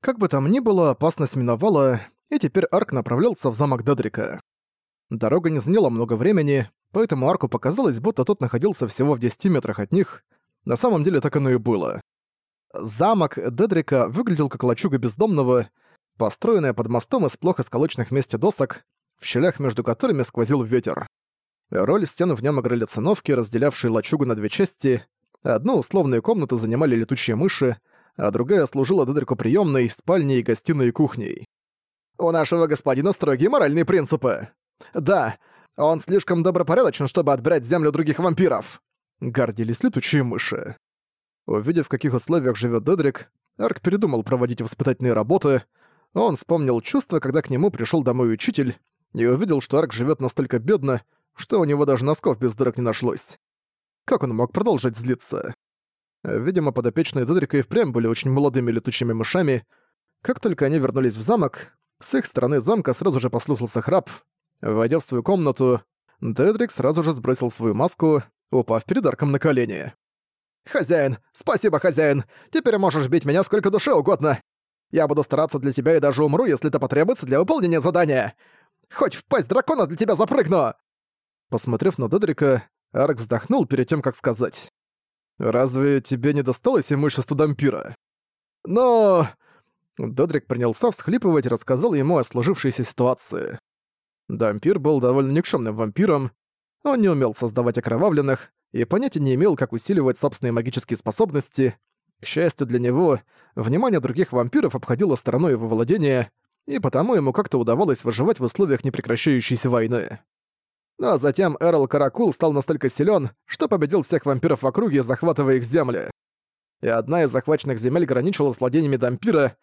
Как бы там ни было, опасность миновала, и теперь Арк направлялся в замок Дедрика. Дорога не заняла много времени, поэтому Арку показалось, будто тот находился всего в 10 метрах от них. На самом деле так оно и было. Замок Дедрика выглядел как лачуга бездомного, построенная под мостом из плохо сколоченных вместе досок, в щелях между которыми сквозил ветер. Роль стен в нем играли циновки, разделявшие лачугу на две части. Одну условную комнату занимали летучие мыши, а другая служила Дедрику приемной, спальней, гостиной и кухней. «У нашего господина строгие моральные принципы. Да, он слишком добропорядочен, чтобы отбирать землю других вампиров!» Гордились летучие мыши. Увидев, в каких условиях живет Дедрик, Арк передумал проводить воспитательные работы. Он вспомнил чувство, когда к нему пришел домой учитель, и увидел, что Арк живет настолько бедно, что у него даже носков без дырок не нашлось. Как он мог продолжать злиться? Видимо, подопечные Дедрика и впрямь были очень молодыми летучими мышами. Как только они вернулись в замок, с их стороны замка сразу же послушался храп. Войдя в свою комнату, Дедрик сразу же сбросил свою маску, упав перед Арком на колени. «Хозяин! Спасибо, хозяин! Теперь можешь бить меня сколько душе угодно! Я буду стараться для тебя и даже умру, если это потребуется для выполнения задания! Хоть в пасть дракона для тебя запрыгну!» Посмотрев на Дедрика, Арк вздохнул перед тем, как сказать. «Разве тебе не досталось имущество Дампира?» «Но...» Додрик принялся всхлипывать и рассказал ему о сложившейся ситуации. Дампир был довольно никчемным вампиром, он не умел создавать окровавленных и понятия не имел, как усиливать собственные магические способности. К счастью для него, внимание других вампиров обходило стороной его владения, и потому ему как-то удавалось выживать в условиях непрекращающейся войны. Но затем Эрл Каракул стал настолько силен, что победил всех вампиров в округе, захватывая их земли. И одна из захваченных земель граничила с владениями Дампира.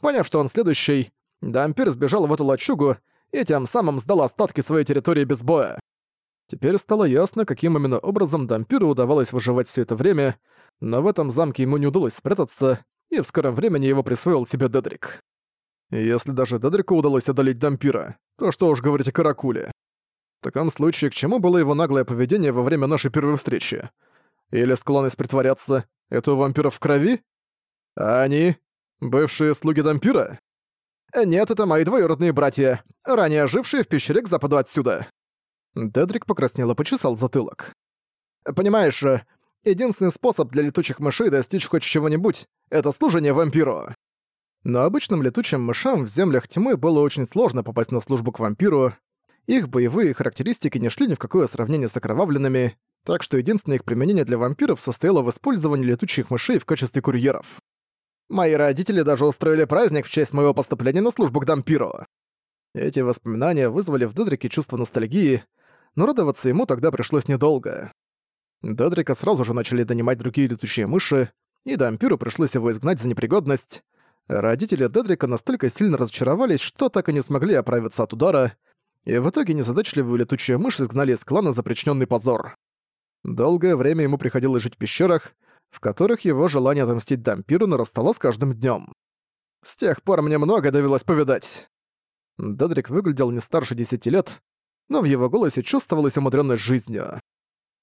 Поняв, что он следующий, Дампир сбежал в эту лачугу и тем самым сдал остатки своей территории без боя. Теперь стало ясно, каким именно образом Дампиру удавалось выживать все это время, но в этом замке ему не удалось спрятаться, и в скором времени его присвоил себе Дедрик. Если даже Дедрику удалось одолеть Дампира, то что уж говорить о Каракуле. В таком случае, к чему было его наглое поведение во время нашей первой встречи? Или склонность притворяться — это у вампиров в крови? А они — бывшие слуги Дампира? Нет, это мои двоюродные братья, ранее жившие в пещере к западу отсюда. Дедрик покраснел и почесал затылок. Понимаешь, единственный способ для летучих мышей достичь хоть чего-нибудь — это служение вампиру. Но обычным летучим мышам в землях тьмы было очень сложно попасть на службу к вампиру, их боевые характеристики не шли ни в какое сравнение с окровавленными, так что единственное их применение для вампиров состояло в использовании летучих мышей в качестве курьеров. Мои родители даже устроили праздник в честь моего поступления на службу к Дампиру. Эти воспоминания вызвали в Дедрике чувство ностальгии, но радоваться ему тогда пришлось недолго. Дедрика сразу же начали донимать другие летучие мыши, и Дампиру пришлось его изгнать за непригодность. Родители Дедрика настолько сильно разочаровались, что так и не смогли оправиться от удара, и в итоге незадачливую летучую мышь изгнали из клана за причиненный позор. Долгое время ему приходилось жить в пещерах, в которых его желание отомстить Дампиру нарастало с каждым днем. С тех пор мне много довелось повидать. Дедрик выглядел не старше десяти лет, но в его голосе чувствовалась умудренность жизнью.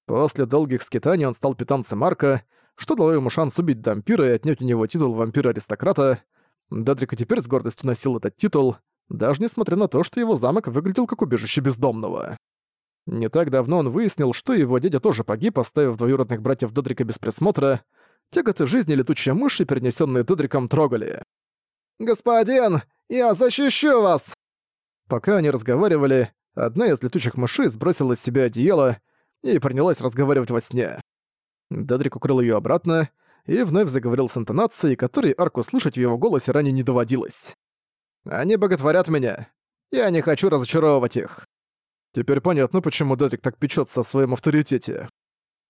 После долгих скитаний он стал питомцем Марка, что дало ему шанс убить Дампира и отнять у него титул вампира-аристократа. Дедрик и теперь с гордостью носил этот титул, даже несмотря на то, что его замок выглядел как убежище бездомного. Не так давно он выяснил, что его дядя тоже погиб, оставив двоюродных братьев Додрика без присмотра. Тяготы жизни летучие мыши, перенесенные Додриком, трогали. «Господин, я защищу вас!» Пока они разговаривали, одна из летучих мышей сбросила с себя одеяло и принялась разговаривать во сне. Додрик укрыл ее обратно и вновь заговорил с интонацией, которой арку слышать в его голосе ранее не доводилось. Они боготворят меня. Я не хочу разочаровывать их. Теперь понятно, почему Детрик так печется о своем авторитете.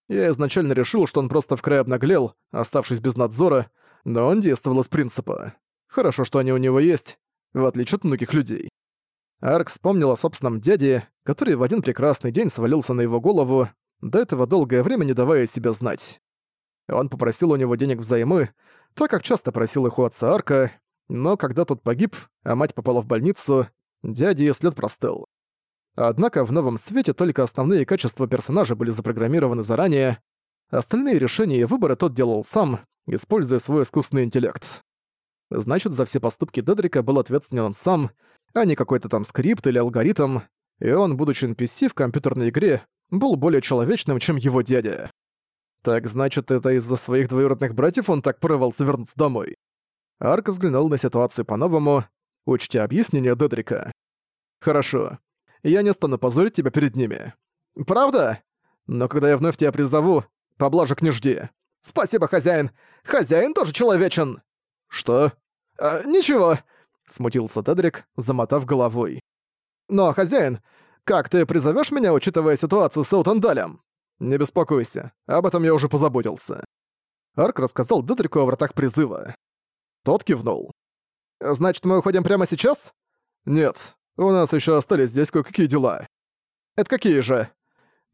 Я изначально решил, что он просто в край обнаглел, оставшись без надзора, но он действовал из принципа. Хорошо, что они у него есть, в отличие от многих людей. Арк вспомнил о собственном дяде, который в один прекрасный день свалился на его голову, до этого долгое время не давая себя знать. Он попросил у него денег взаймы, так как часто просил их у отца Арка, но когда тот погиб, а мать попала в больницу, дяде и след простыл. Однако в новом свете только основные качества персонажа были запрограммированы заранее, остальные решения и выборы тот делал сам, используя свой искусственный интеллект. Значит, за все поступки Дедрика был ответственен он сам, а не какой-то там скрипт или алгоритм, и он, будучи NPC в компьютерной игре, был более человечным, чем его дядя. Так значит, это из-за своих двоюродных братьев он так порывался вернуться домой. Арк взглянул на ситуацию по-новому, учтя объяснение Дедрика. «Хорошо. Я не стану позорить тебя перед ними. Правда? Но когда я вновь тебя призову, поблажек не жди. Спасибо, хозяин. Хозяин тоже человечен!» «Что?» а, «Ничего», — смутился Дедрик, замотав головой. «Но, хозяин, как ты призовешь меня, учитывая ситуацию с Аутандалем?» «Не беспокойся, об этом я уже позаботился». Арк рассказал Дедрику о вратах призыва. Тот кивнул. «Значит, мы уходим прямо сейчас?» «Нет, у нас еще остались здесь кое-какие дела». «Это какие же?»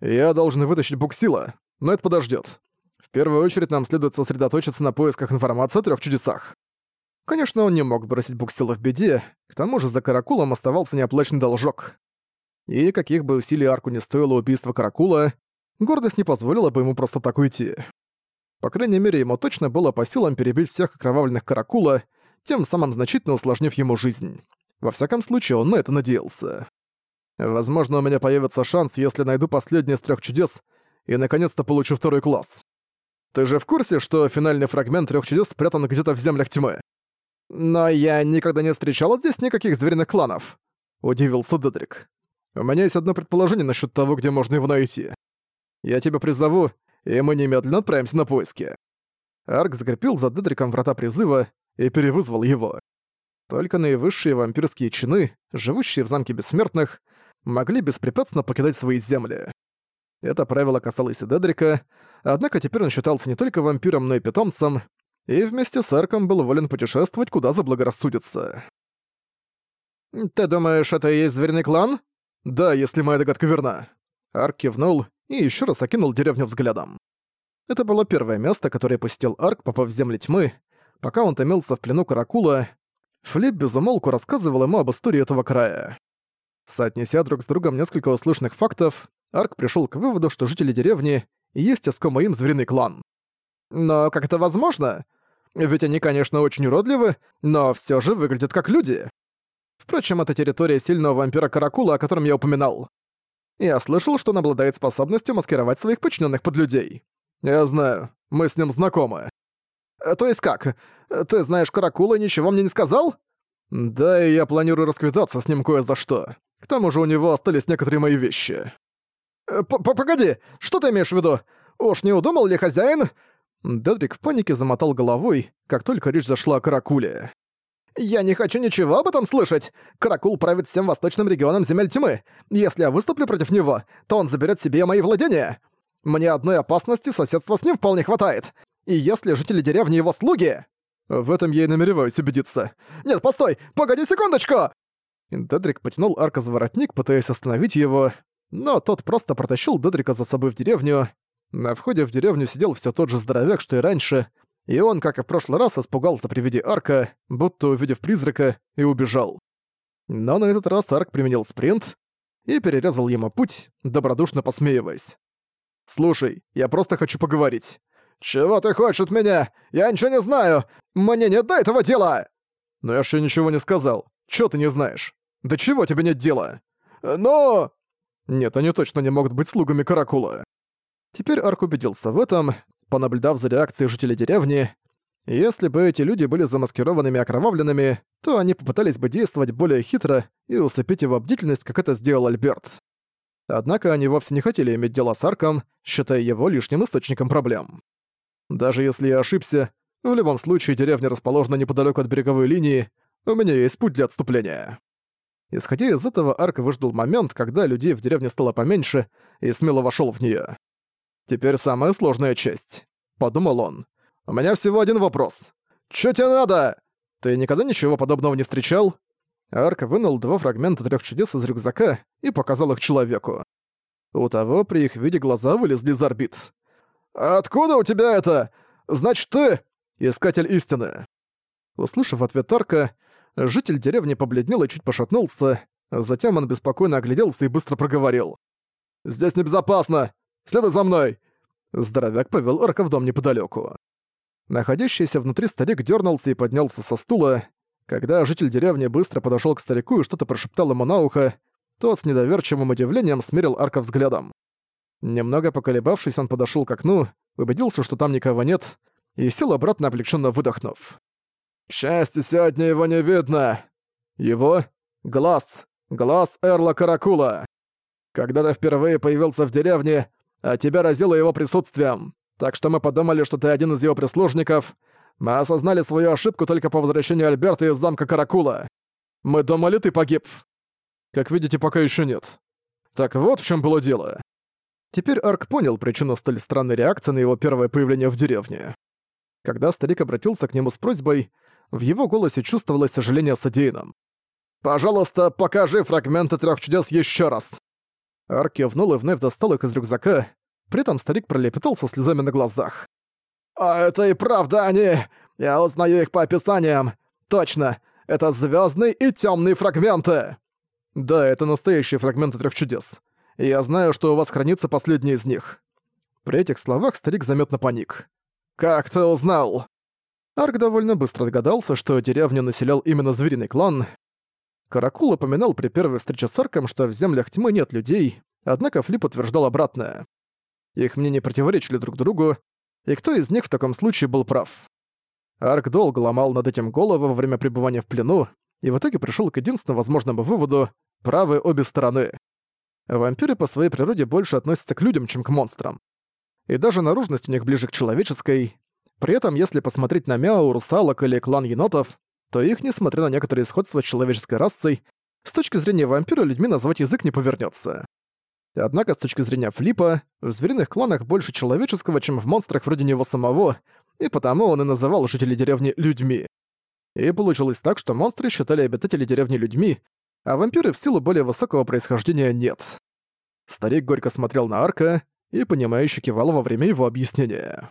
«Я должен вытащить буксила, но это подождет. В первую очередь нам следует сосредоточиться на поисках информации о трех чудесах». Конечно, он не мог бросить буксила в беде, к тому же за Каракулом оставался неоплаченный должок. И каких бы усилий Арку не стоило убийство Каракула, гордость не позволила бы ему просто так уйти. По крайней мере, ему точно было по силам перебить всех окровавленных Каракула, тем самым значительно усложнив ему жизнь. Во всяком случае, он на это надеялся. Возможно, у меня появится шанс, если найду последний из трех чудес и наконец-то получу второй класс. Ты же в курсе, что финальный фрагмент трех чудес спрятан где-то в землях тьмы? Но я никогда не встречал здесь никаких звериных кланов, удивился Дедрик. У меня есть одно предположение насчет того, где можно его найти. Я тебя призову, и мы немедленно отправимся на поиски». Арк закрепил за Дедриком врата призыва и перевызвал его. Только наивысшие вампирские чины, живущие в замке бессмертных, могли беспрепятственно покидать свои земли. Это правило касалось и Дедрика, однако теперь он считался не только вампиром, но и питомцем, и вместе с Арком был волен путешествовать, куда заблагорассудится. «Ты думаешь, это и есть звериный клан?» «Да, если моя догадка верна». Арк кивнул и еще раз окинул деревню взглядом. Это было первое место, которое посетил Арк, попав в земли тьмы. Пока он томился в плену Каракула, Флип безумолку рассказывал ему об истории этого края. Соотнеся друг с другом несколько услышанных фактов, Арк пришел к выводу, что жители деревни есть искомый им звериный клан. Но как это возможно? Ведь они, конечно, очень уродливы, но все же выглядят как люди. Впрочем, это территория сильного вампира Каракула, о котором я упоминал. Я слышал, что он обладает способностью маскировать своих подчиненных под людей. Я знаю, мы с ним знакомы. Э, то есть как? Ты знаешь Каракула и ничего мне не сказал? Да, и я планирую расквитаться с ним кое за что. К тому же у него остались некоторые мои вещи. Э, п Погоди, что ты имеешь в виду? Уж не удумал ли хозяин? Дедрик в панике замотал головой, как только речь зашла о Каракуле. «Я не хочу ничего об этом слышать! Каракул правит всем восточным регионом земель тьмы. Если я выступлю против него, то он заберет себе мои владения. Мне одной опасности соседства с ним вполне хватает. И если жители деревни его слуги...» В этом я и намереваюсь убедиться. «Нет, постой! Погоди секундочку!» Дедрик потянул Арка за воротник, пытаясь остановить его, но тот просто протащил Дедрика за собой в деревню. На входе в деревню сидел все тот же здоровяк, что и раньше, и он, как и в прошлый раз, испугался при виде арка, будто увидев призрака, и убежал. Но на этот раз арк применил спринт и перерезал ему путь, добродушно посмеиваясь. «Слушай, я просто хочу поговорить». «Чего ты хочешь от меня? Я ничего не знаю! Мне не до этого дела!» «Но я же ничего не сказал. Чё ты не знаешь? Да чего тебе нет дела?» «Но...» «Нет, они точно не могут быть слугами Каракула». Теперь Арк убедился в этом, понаблюдав за реакцией жителей деревни. Если бы эти люди были замаскированными и окровавленными, то они попытались бы действовать более хитро и усыпить его бдительность, как это сделал Альберт. Однако они вовсе не хотели иметь дело с Арком, считая его лишним источником проблем. Даже если я ошибся, в любом случае деревня расположена неподалеку от береговой линии, у меня есть путь для отступления. Исходя из этого, Арк выждал момент, когда людей в деревне стало поменьше, и смело вошел в нее. Теперь самая сложная часть. Подумал он. У меня всего один вопрос. Чё тебе надо? Ты никогда ничего подобного не встречал? Арк вынул два фрагмента трех чудес из рюкзака и показал их человеку. У того при их виде глаза вылезли из орбит. «Откуда у тебя это? Значит, ты искатель истины!» Услышав ответ Арка, житель деревни побледнел и чуть пошатнулся, затем он беспокойно огляделся и быстро проговорил. «Здесь небезопасно! Следуй за мной!» Здоровяк повел орка в дом неподалеку. Находящийся внутри старик дернулся и поднялся со стула. Когда житель деревни быстро подошел к старику и что-то прошептал ему на ухо, тот с недоверчивым удивлением смерил Арка взглядом. Немного поколебавшись, он подошел к окну, убедился, что там никого нет, и сел обратно, облегченно выдохнув. «К счастью, сегодня его не видно. Его — глаз, глаз Эрла Каракула. Когда ты впервые появился в деревне, а тебя разило его присутствием, так что мы подумали, что ты один из его прислужников. Мы осознали свою ошибку только по возвращению Альберта из замка Каракула. Мы думали, ты погиб. Как видите, пока еще нет. Так вот в чем было дело. Теперь Арк понял причину столь странной реакции на его первое появление в деревне. Когда старик обратился к нему с просьбой, в его голосе чувствовалось сожаление о содеянном. «Пожалуйста, покажи фрагменты трех чудес еще раз!» Арк кивнул и вновь достал их из рюкзака, при этом старик пролепетал со слезами на глазах. «А это и правда они! Я узнаю их по описаниям! Точно! Это звездные и темные фрагменты!» «Да, это настоящие фрагменты трех чудес. Я знаю, что у вас хранится последний из них». При этих словах старик заметно паник. «Как ты узнал?» Арк довольно быстро догадался, что деревню населял именно звериный клан. Каракул упоминал при первой встрече с Арком, что в землях тьмы нет людей, однако Флип утверждал обратное. Их мнения противоречили друг другу, и кто из них в таком случае был прав? Арк долго ломал над этим голову во время пребывания в плену, и в итоге пришел к единственному возможному выводу – правы обе стороны. Вампиры по своей природе больше относятся к людям, чем к монстрам. И даже наружность у них ближе к человеческой, при этом, если посмотреть на Мяу, русалок или клан енотов, то их, несмотря на некоторые сходства с человеческой расой, с точки зрения вампира людьми назвать язык не повернется. Однако, с точки зрения Флипа, в звериных кланах больше человеческого, чем в монстрах вроде него самого, и потому он и называл жителей деревни людьми. И получилось так, что монстры считали обитателей деревни людьми, а вампиры в силу более высокого происхождения нет. Старик горько смотрел на Арка и, понимающе кивал во время его объяснения.